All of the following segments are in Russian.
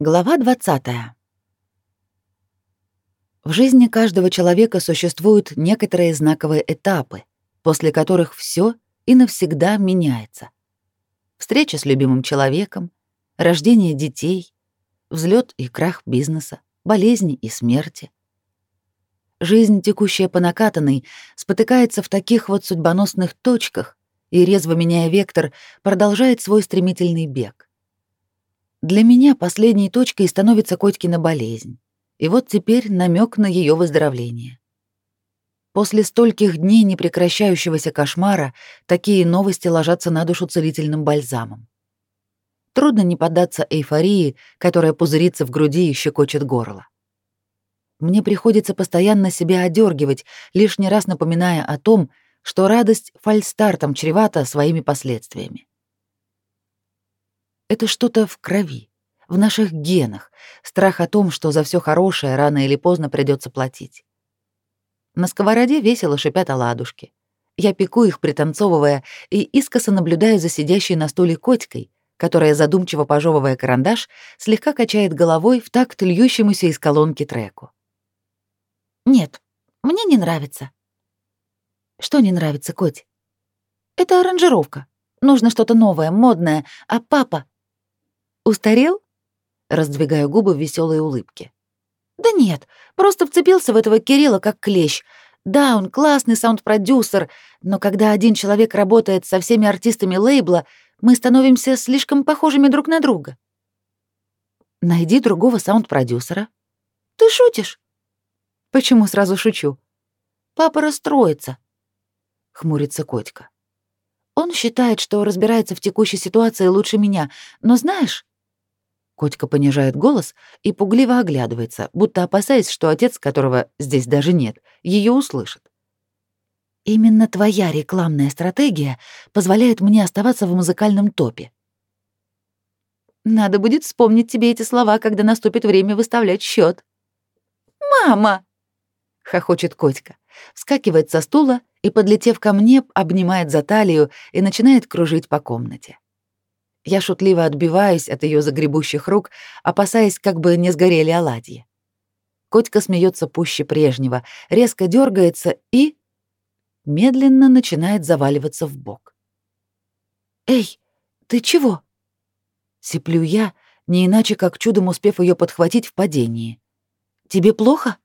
Глава 20. В жизни каждого человека существуют некоторые знаковые этапы, после которых все и навсегда меняется. Встреча с любимым человеком, рождение детей, взлет и крах бизнеса, болезни и смерти. Жизнь, текущая по накатанной, спотыкается в таких вот судьбоносных точках и, резво меняя вектор, продолжает свой стремительный бег. Для меня последней точкой становится Котькина болезнь. И вот теперь намек на ее выздоровление. После стольких дней непрекращающегося кошмара такие новости ложатся на душу целительным бальзамом. Трудно не поддаться эйфории, которая пузырится в груди и щекочет горло. Мне приходится постоянно себя одергивать, лишний раз напоминая о том, что радость фальстартом чревата своими последствиями. Это что-то в крови, в наших генах, страх о том, что за все хорошее рано или поздно придется платить. На сковороде весело шипят оладушки. Я пеку их, пританцовывая, и искоса наблюдаю за сидящей на стуле котикой, которая, задумчиво пожевывая карандаш, слегка качает головой в такт льющемуся из колонки треку. «Нет, мне не нравится». «Что не нравится, Коть?» «Это аранжировка. Нужно что-то новое, модное, а папа Устарел? Раздвигаю губы в веселой улыбке. Да нет, просто вцепился в этого Кирилла как клещ. Да, он классный саунд-продюсер, но когда один человек работает со всеми артистами лейбла, мы становимся слишком похожими друг на друга. Найди другого саунд-продюсера. Ты шутишь? Почему сразу шучу? Папа расстроится. Хмурится Котька. Он считает, что разбирается в текущей ситуации лучше меня, но знаешь, Котька понижает голос и пугливо оглядывается, будто опасаясь, что отец, которого здесь даже нет, ее услышит. Именно твоя рекламная стратегия позволяет мне оставаться в музыкальном топе. Надо будет вспомнить тебе эти слова, когда наступит время выставлять счет. Мама! хохочет Котька, вскакивает со стула и, подлетев ко мне, обнимает за талию и начинает кружить по комнате. Я шутливо отбиваюсь от ее загребущих рук, опасаясь, как бы не сгорели оладьи. Котька смеется пуще прежнего, резко дергается и медленно начинает заваливаться в бок. Эй, ты чего? Сиплю я, не иначе как чудом успев ее подхватить в падении. Тебе плохо?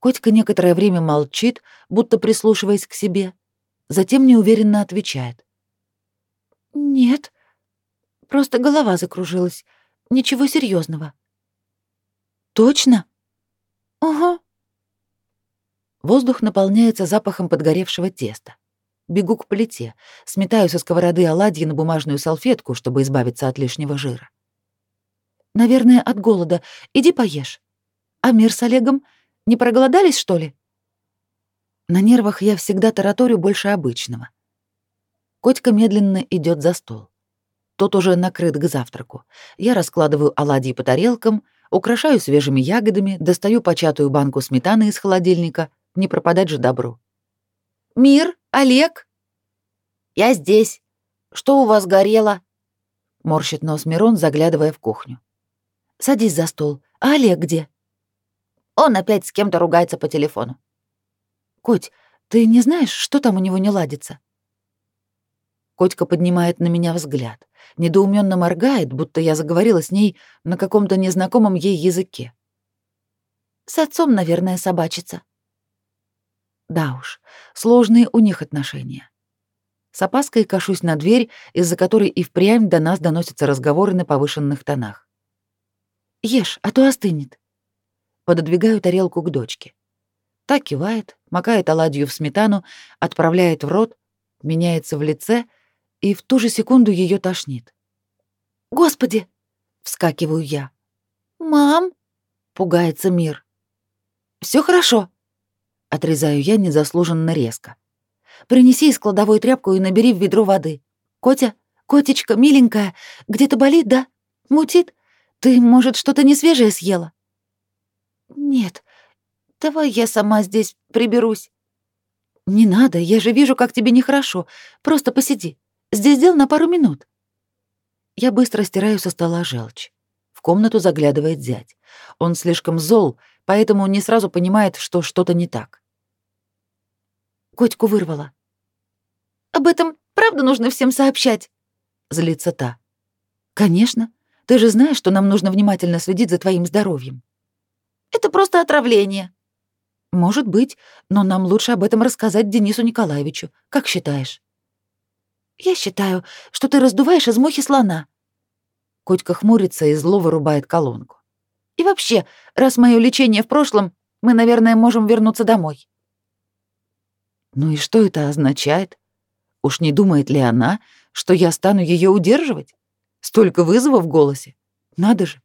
Котька некоторое время молчит, будто прислушиваясь к себе, затем неуверенно отвечает. «Нет, просто голова закружилась. Ничего серьезного. «Точно?» «Ага». Воздух наполняется запахом подгоревшего теста. Бегу к плите, сметаю со сковороды оладьи на бумажную салфетку, чтобы избавиться от лишнего жира. «Наверное, от голода. Иди поешь. А мир с Олегом? Не проголодались, что ли?» На нервах я всегда тараторю больше обычного. Котька медленно идет за стол. Тот уже накрыт к завтраку. Я раскладываю оладьи по тарелкам, украшаю свежими ягодами, достаю початую банку сметаны из холодильника. Не пропадать же добру. «Мир, Олег?» «Я здесь. Что у вас горело?» Морщит нос Мирон, заглядывая в кухню. «Садись за стол. А Олег где?» Он опять с кем-то ругается по телефону. «Коть, ты не знаешь, что там у него не ладится?» Котька поднимает на меня взгляд, недоуменно моргает, будто я заговорила с ней на каком-то незнакомом ей языке. С отцом, наверное, собачится. Да уж, сложные у них отношения. С опаской кашусь на дверь, из-за которой и впрямь до нас доносятся разговоры на повышенных тонах. «Ешь, а то остынет». Пододвигаю тарелку к дочке. Так кивает, макает оладью в сметану, отправляет в рот, меняется в лице — и в ту же секунду ее тошнит. «Господи!» — вскакиваю я. «Мам!» — пугается мир. Все хорошо!» — отрезаю я незаслуженно резко. «Принеси из кладовой тряпку и набери в ведро воды. Котя, котечка, миленькая, где-то болит, да? Мутит? Ты, может, что-то несвежее съела?» «Нет, давай я сама здесь приберусь». «Не надо, я же вижу, как тебе нехорошо. Просто посиди. Здесь дел на пару минут. Я быстро стираю со стола желчь. комнату заглядывает зять. Он слишком зол, поэтому не сразу понимает, что что-то не так. Котьку вырвала. «Об этом правда нужно всем сообщать?» — злится та. «Конечно. Ты же знаешь, что нам нужно внимательно следить за твоим здоровьем». «Это просто отравление». «Может быть, но нам лучше об этом рассказать Денису Николаевичу. Как считаешь?» «Я считаю, что ты раздуваешь из мухи слона». Котька хмурится и зло вырубает колонку. «И вообще, раз мое лечение в прошлом, мы, наверное, можем вернуться домой». «Ну и что это означает? Уж не думает ли она, что я стану ее удерживать? Столько вызовов в голосе. Надо же.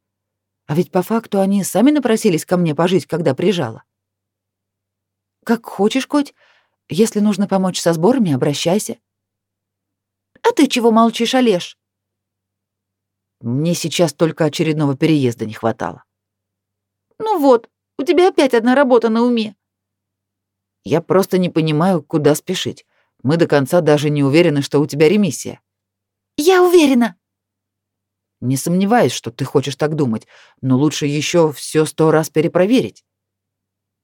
А ведь по факту они сами напросились ко мне пожить, когда прижала. Как хочешь, Коть. Если нужно помочь со сборами, обращайся. А ты чего молчишь, Олеж? Мне сейчас только очередного переезда не хватало. Ну вот, у тебя опять одна работа на уме. Я просто не понимаю, куда спешить. Мы до конца даже не уверены, что у тебя ремиссия. Я уверена. Не сомневаюсь, что ты хочешь так думать, но лучше еще все сто раз перепроверить.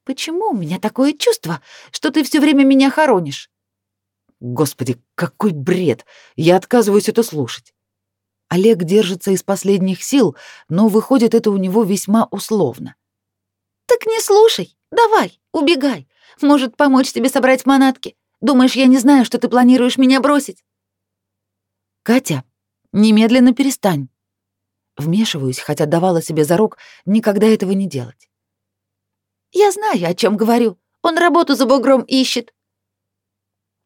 Почему у меня такое чувство, что ты все время меня хоронишь? Господи, какой бред! Я отказываюсь это слушать. Олег держится из последних сил, но выходит это у него весьма условно. Так не слушай. Давай, убегай. Может, помочь тебе собрать манатки? Думаешь, я не знаю, что ты планируешь меня бросить? Катя, немедленно перестань. Вмешиваюсь, хотя давала себе зарок никогда этого не делать. Я знаю, о чем говорю. Он работу за бугром ищет.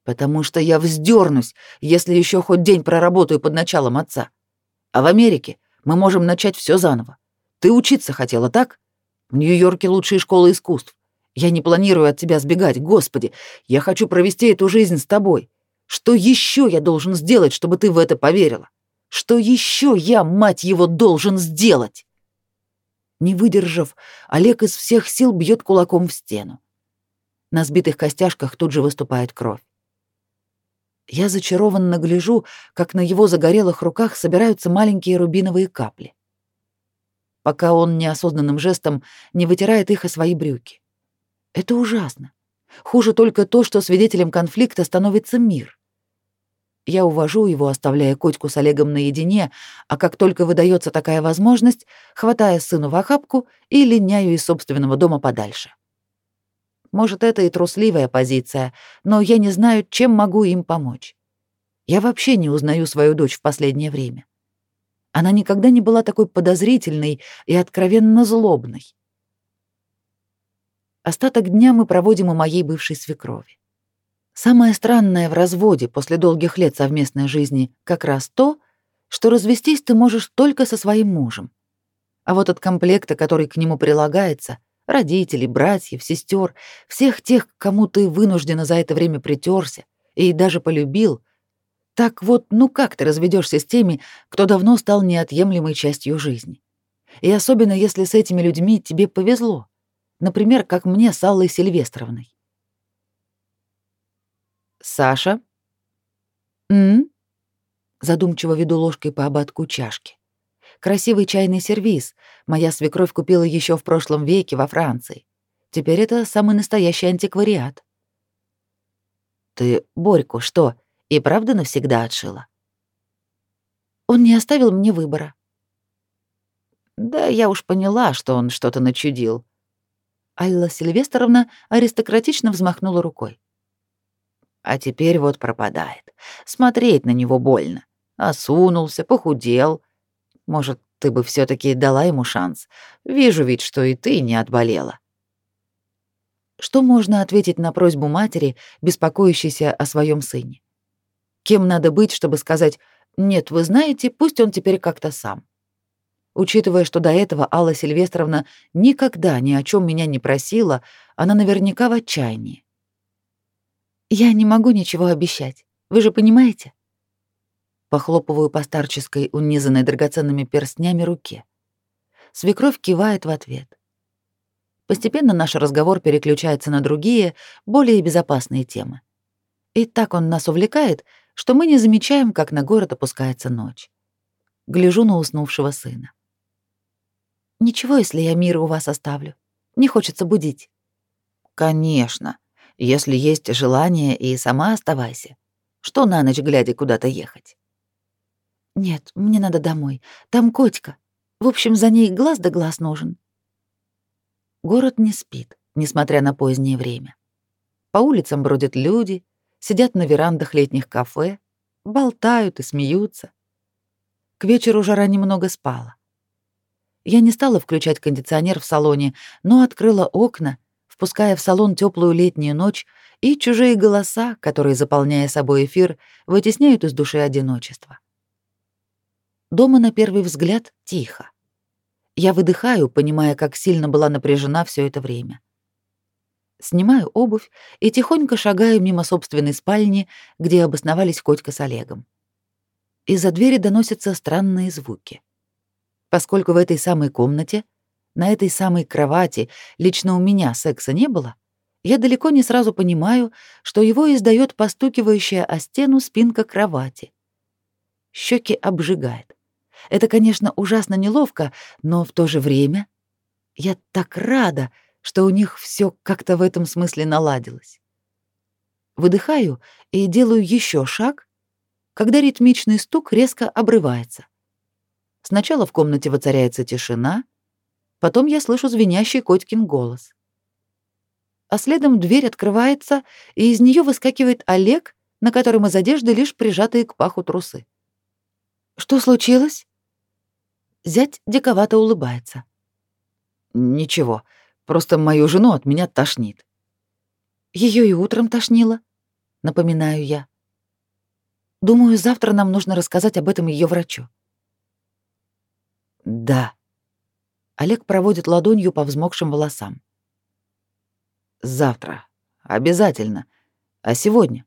Потому что я вздернусь, если еще хоть день проработаю под началом отца. А в Америке мы можем начать все заново. Ты учиться хотела, так? В Нью-Йорке лучшие школы искусств. Я не планирую от тебя сбегать, Господи. Я хочу провести эту жизнь с тобой. Что еще я должен сделать, чтобы ты в это поверила? Что еще я, мать его, должен сделать? Не выдержав, Олег из всех сил бьет кулаком в стену. На сбитых костяшках тут же выступает кровь. Я зачарованно гляжу, как на его загорелых руках собираются маленькие рубиновые капли. Пока он неосознанным жестом не вытирает их о свои брюки. Это ужасно. Хуже только то, что свидетелем конфликта становится мир. Я увожу его, оставляя Котьку с Олегом наедине, а как только выдается такая возможность, хватая сыну в охапку и линяю из собственного дома подальше. Может, это и трусливая позиция, но я не знаю, чем могу им помочь. Я вообще не узнаю свою дочь в последнее время. Она никогда не была такой подозрительной и откровенно злобной. Остаток дня мы проводим у моей бывшей свекрови. Самое странное в разводе после долгих лет совместной жизни как раз то, что развестись ты можешь только со своим мужем. А вот от комплекта, который к нему прилагается, родителей, братьев, сестер, всех тех, кому ты вынужденно за это время притерся и даже полюбил, так вот, ну как ты разведешься с теми, кто давно стал неотъемлемой частью жизни? И особенно если с этими людьми тебе повезло. Например, как мне с Аллой Сильвестровной. «Саша?» «М?» Задумчиво веду ложкой по ободку чашки. Красивый чайный сервиз. Моя свекровь купила еще в прошлом веке во Франции. Теперь это самый настоящий антиквариат. Ты Борьку что, и правда навсегда отшила? Он не оставил мне выбора. Да я уж поняла, что он что-то начудил. Алла Сильвестровна аристократично взмахнула рукой. А теперь вот пропадает. Смотреть на него больно. Осунулся, похудел. Может, ты бы все таки дала ему шанс. Вижу ведь, что и ты не отболела. Что можно ответить на просьбу матери, беспокоящейся о своем сыне? Кем надо быть, чтобы сказать «нет, вы знаете, пусть он теперь как-то сам»? Учитывая, что до этого Алла Сильвестровна никогда ни о чем меня не просила, она наверняка в отчаянии. «Я не могу ничего обещать, вы же понимаете?» Похлопываю по старческой, унизанной драгоценными перстнями руке. Свекровь кивает в ответ. Постепенно наш разговор переключается на другие, более безопасные темы. И так он нас увлекает, что мы не замечаем, как на город опускается ночь. Гляжу на уснувшего сына. Ничего, если я мира у вас оставлю. Не хочется будить. Конечно. Если есть желание, и сама оставайся. Что на ночь глядя куда-то ехать? Нет, мне надо домой. Там котика. В общем, за ней глаз да глаз нужен. Город не спит, несмотря на позднее время. По улицам бродят люди, сидят на верандах летних кафе, болтают и смеются. К вечеру жара немного спала. Я не стала включать кондиционер в салоне, но открыла окна, впуская в салон теплую летнюю ночь и чужие голоса, которые, заполняя собой эфир, вытесняют из души одиночество. Дома на первый взгляд тихо. Я выдыхаю, понимая, как сильно была напряжена все это время. Снимаю обувь и тихонько шагаю мимо собственной спальни, где обосновались Котька с Олегом. Из-за двери доносятся странные звуки. Поскольку в этой самой комнате, на этой самой кровати лично у меня секса не было, я далеко не сразу понимаю, что его издает постукивающая о стену спинка кровати. Щеки обжигает. Это, конечно, ужасно неловко, но в то же время я так рада, что у них все как-то в этом смысле наладилось. Выдыхаю и делаю еще шаг, когда ритмичный стук резко обрывается. Сначала в комнате воцаряется тишина, потом я слышу звенящий Котькин голос. А следом дверь открывается, и из нее выскакивает Олег, на котором из одежды лишь прижатые к паху трусы. «Что случилось?» Зять диковато улыбается. «Ничего, просто мою жену от меня тошнит». Ее и утром тошнило, напоминаю я. Думаю, завтра нам нужно рассказать об этом ее врачу. Да. Олег проводит ладонью по взмокшим волосам. Завтра. Обязательно. А сегодня?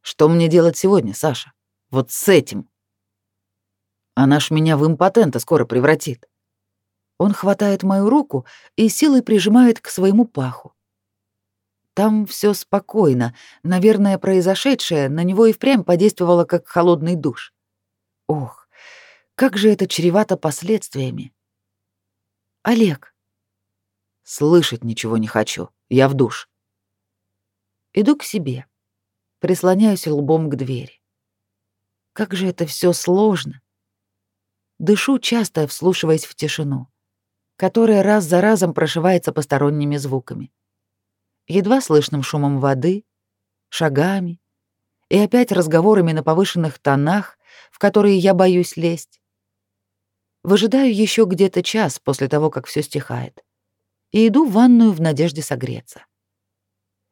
Что мне делать сегодня, Саша? Вот с этим. Она ж меня в импотента скоро превратит. Он хватает мою руку и силой прижимает к своему паху. Там все спокойно. Наверное, произошедшее на него и впрямь подействовало как холодный душ. Ох, как же это чревато последствиями? Олег. Слышать ничего не хочу. Я в душ. Иду к себе. Прислоняюсь лбом к двери. Как же это все сложно. Дышу часто, вслушиваясь в тишину, которая раз за разом прошивается посторонними звуками. Едва слышным шумом воды, шагами и опять разговорами на повышенных тонах, в которые я боюсь лезть. Выжидаю еще где-то час после того, как все стихает, и иду в ванную в надежде согреться.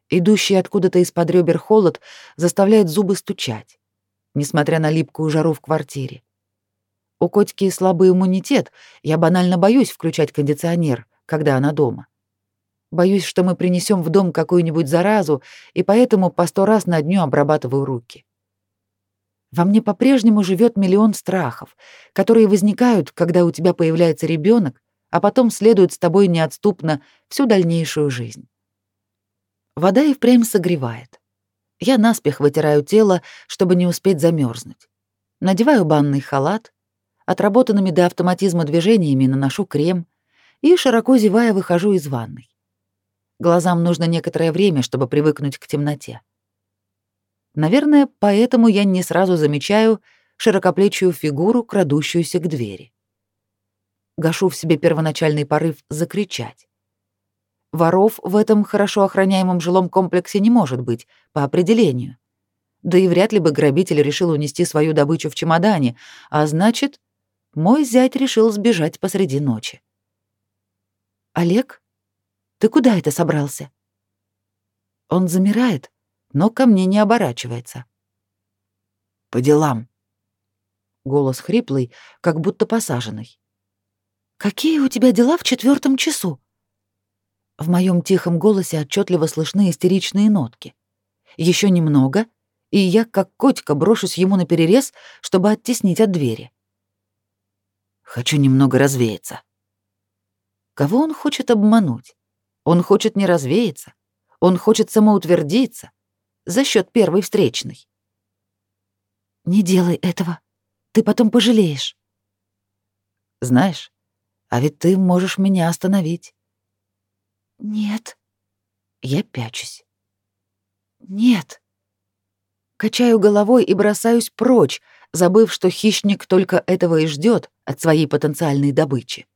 Идущий откуда-то из-под ребер холод заставляет зубы стучать, несмотря на липкую жару в квартире. У котики слабый иммунитет, я банально боюсь включать кондиционер, когда она дома. Боюсь, что мы принесем в дом какую-нибудь заразу, и поэтому по сто раз на дню обрабатываю руки. Во мне по-прежнему живет миллион страхов, которые возникают, когда у тебя появляется ребенок, а потом следуют с тобой неотступно всю дальнейшую жизнь. Вода и впрямь согревает. Я наспех вытираю тело, чтобы не успеть замерзнуть. Надеваю банный халат, отработанными до автоматизма движениями наношу крем и, широко зевая, выхожу из ванной. Глазам нужно некоторое время, чтобы привыкнуть к темноте. Наверное, поэтому я не сразу замечаю широкоплечую фигуру, крадущуюся к двери. Гашу в себе первоначальный порыв закричать. Воров в этом хорошо охраняемом жилом комплексе не может быть, по определению. Да и вряд ли бы грабитель решил унести свою добычу в чемодане, а значит, мой зять решил сбежать посреди ночи. «Олег, ты куда это собрался?» Он замирает, но ко мне не оборачивается. «По делам». Голос хриплый, как будто посаженный. «Какие у тебя дела в четвертом часу?» В моем тихом голосе отчетливо слышны истеричные нотки. Еще немного, и я, как котика, брошусь ему на перерез, чтобы оттеснить от двери. Хочу немного развеяться. Кого он хочет обмануть? Он хочет не развеяться. Он хочет самоутвердиться за счет первой встречной. Не делай этого. Ты потом пожалеешь. Знаешь, А ведь ты можешь меня остановить. Нет. Я пячусь. Нет. Качаю головой и бросаюсь прочь, забыв, что хищник только этого и ждет от своей потенциальной добычи.